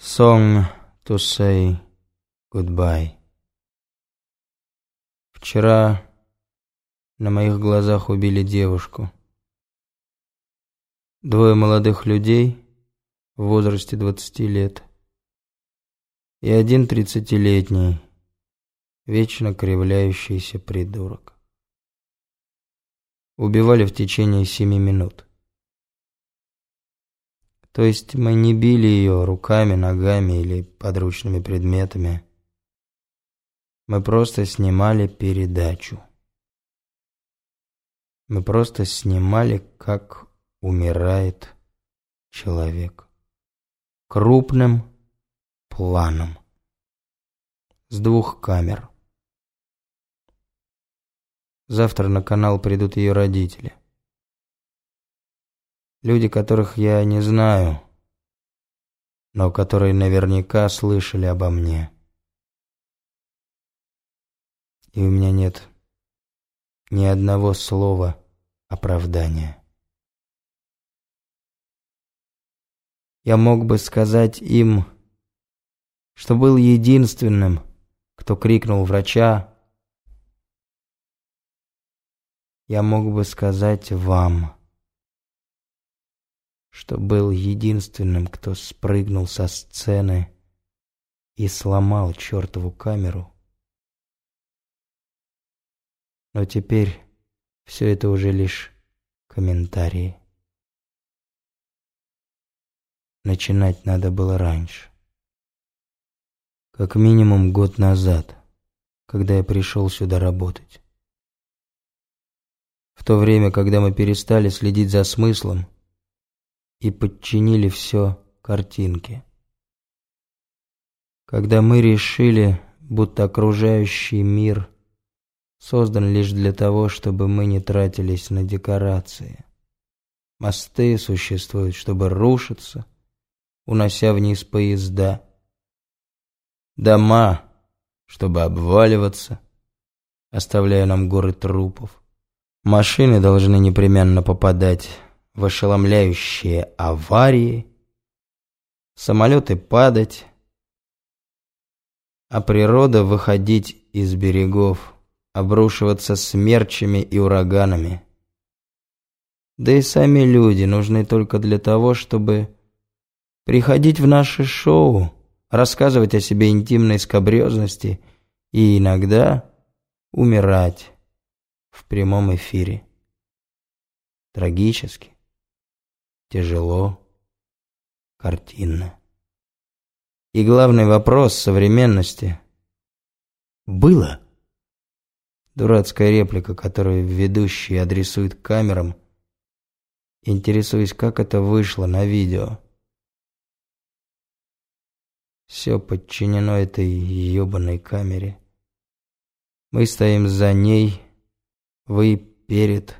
Song to say goodbye. Вчера на моих глазах убили девушку. Двое молодых людей в возрасте 20 лет и один тридцатилетний, вечно кривляющийся придурок. Убивали в течение семи минут. То есть мы не били ее руками, ногами или подручными предметами. Мы просто снимали передачу. Мы просто снимали, как умирает человек. Крупным планом. С двух камер. Завтра на канал придут ее родители. Люди, которых я не знаю, но которые наверняка слышали обо мне. И у меня нет ни одного слова оправдания. Я мог бы сказать им, что был единственным, кто крикнул врача. Я мог бы сказать вам, что был единственным, кто спрыгнул со сцены и сломал чертову камеру. Но теперь все это уже лишь комментарии. Начинать надо было раньше. Как минимум год назад, когда я пришел сюда работать. В то время, когда мы перестали следить за смыслом, и подчинили все картинке. Когда мы решили, будто окружающий мир создан лишь для того, чтобы мы не тратились на декорации. Мосты существуют, чтобы рушиться, унося вниз поезда. Дома, чтобы обваливаться, оставляя нам горы трупов. Машины должны непременно попадать в ошеломляющие аварии, самолеты падать, а природа выходить из берегов, обрушиваться смерчами и ураганами. Да и сами люди нужны только для того, чтобы приходить в наши шоу, рассказывать о себе интимной скобрезности и иногда умирать в прямом эфире. Трагически тяжело, картинно. И главный вопрос современности «Было?» Дурацкая реплика, которую ведущий адресует камерам, интересуясь, как это вышло на видео. Все подчинено этой ебаной камере. Мы стоим за ней, вы перед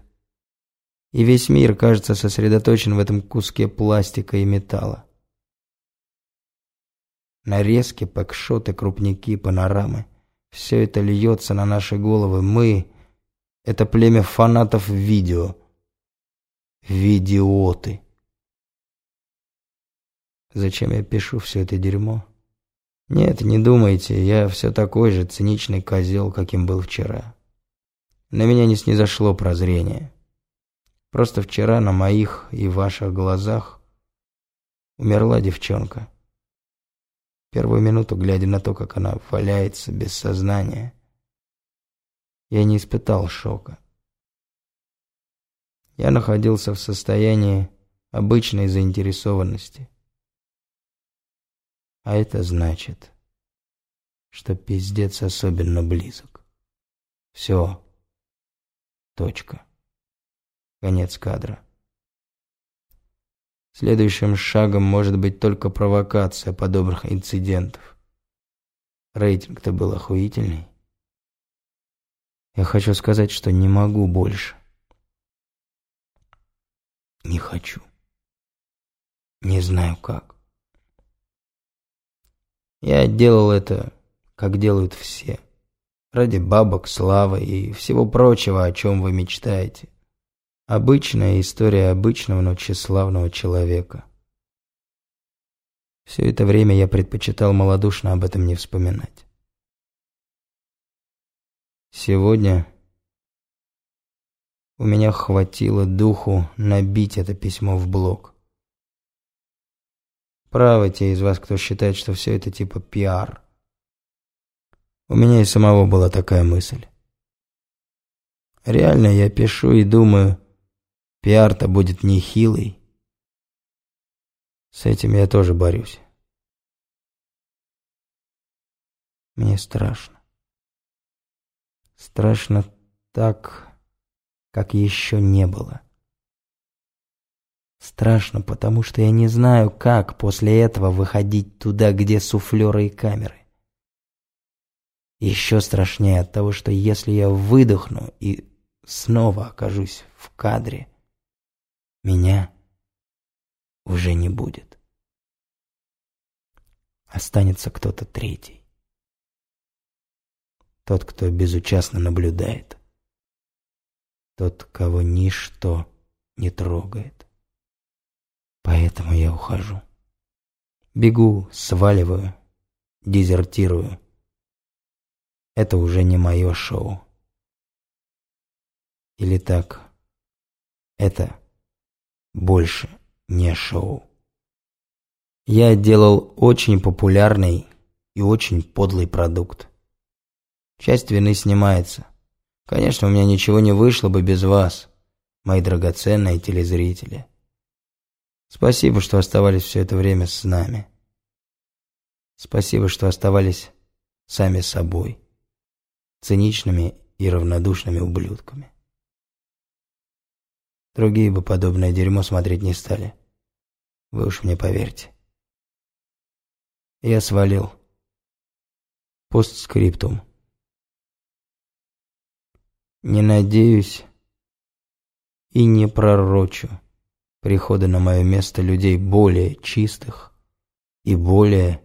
и весь мир кажется сосредоточен в этом куске пластика и металла. Нарезки, пэкшоты, крупники, панорамы. Все это льется на наши головы. Мы — это племя фанатов видео. Видеоты. Зачем я пишу все это дерьмо? Нет, не думайте, я все такой же циничный козел, каким был вчера. На меня не снизошло прозрение. Просто вчера на моих и ваших глазах умерла девчонка. Первую минуту, глядя на то, как она валяется без сознания, я не испытал шока. Я находился в состоянии обычной заинтересованности. А это значит, что пиздец особенно близок. Все. Точка. Конец кадра. Следующим шагом может быть только провокация подобных инцидентов. Рейтинг-то был охуительный. Я хочу сказать, что не могу больше. Не хочу. Не знаю как. Я делал это, как делают все. Ради бабок, славы и всего прочего, о чем вы мечтаете. Обычная история обычного, но тщеславного человека. Все это время я предпочитал малодушно об этом не вспоминать. Сегодня у меня хватило духу набить это письмо в блок. Правы те из вас, кто считает, что все это типа пиар. У меня и самого была такая мысль. Реально я пишу и думаю, пиар-то будет нехилый. С этим я тоже борюсь. Мне страшно. Страшно так как еще не было. Страшно, потому что я не знаю, как после этого выходить туда, где суфлеры и камеры. Еще страшнее от того, что если я выдохну и снова окажусь в кадре, меня уже не будет. Останется кто-то третий. Тот, кто безучастно наблюдает тот, кого ничто не трогает. Поэтому я ухожу. Бегу, сваливаю, дезертирую. Это уже не мое шоу. Или так, это больше не шоу. Я делал очень популярный и очень подлый продукт. Часть вины снимается – Конечно, у меня ничего не вышло бы без вас, мои драгоценные телезрители. Спасибо, что оставались все это время с нами. Спасибо, что оставались сами собой, циничными и равнодушными ублюдками. Другие бы подобное дерьмо смотреть не стали. Вы уж мне поверьте. Я свалил. Постскриптум. Не надеюсь и не пророчу прихода на мое место людей более чистых и более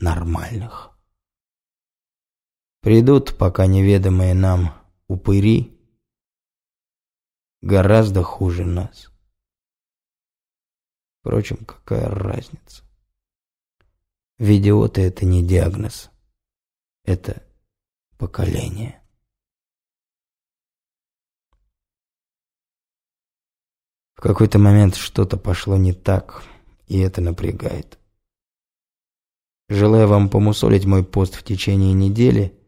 нормальных. Придут, пока неведомые нам упыри, гораздо хуже нас. Впрочем, какая разница? Видеоты — это не диагноз, это поколение. В какой-то момент что-то пошло не так, и это напрягает. Желаю вам помусолить мой пост в течение недели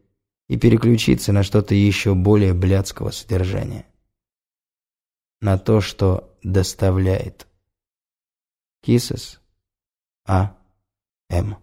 и переключиться на что-то еще более блядского содержания. На то, что доставляет. Кисес А. М.